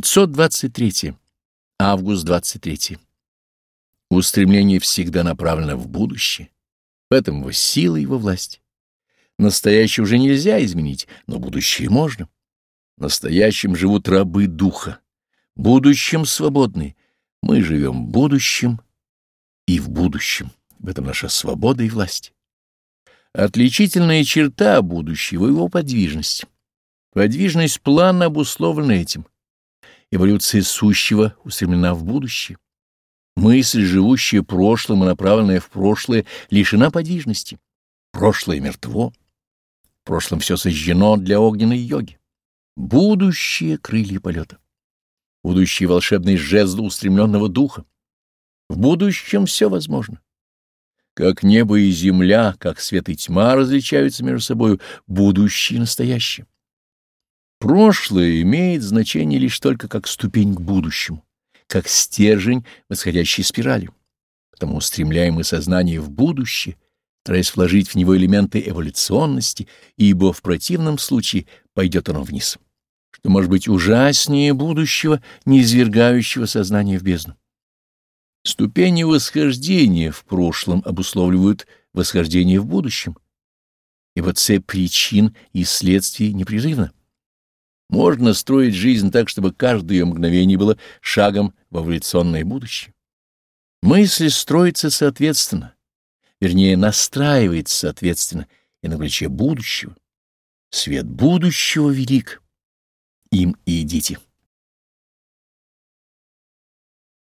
523. Август 23. Устремление всегда направлено в будущее. В этом его сила и его власть. Настоящее уже нельзя изменить, но будущее можно. Настоящим живут рабы духа, будущим свободные. Мы живем будущим и в будущем. В этом наша свобода и власть. Отличительная черта будущего — его подвижность. Подвижность плана обусловлена этим. Эволюция сущего устремлена в будущее. Мысль, живущая прошлым и направленная в прошлое, лишена подвижности. Прошлое мертво. В прошлом все сожжено для огненной йоги. Будущее — крылья полета. Будущее — волшебный жезл устремленного духа. В будущем все возможно. Как небо и земля, как свет и тьма различаются между собой, будущее и настоящее. Прошлое имеет значение лишь только как ступень к будущему как стержень восходящей спирали. Потому устремляем мы сознание в будущее, стараясь вложить в него элементы эволюционности, ибо в противном случае пойдет оно вниз. Что может быть ужаснее будущего, не извергающего сознание в бездну? Ступени восхождения в прошлом обусловливают восхождение в будущем, ибо цепь причин и следствий непрерывна. Можно строить жизнь так, чтобы каждое ее мгновение было шагом в эволюционное будущее. Мысль строится соответственно, вернее, настраивается соответственно и на плече будущего. Свет будущего велик. Им и идите.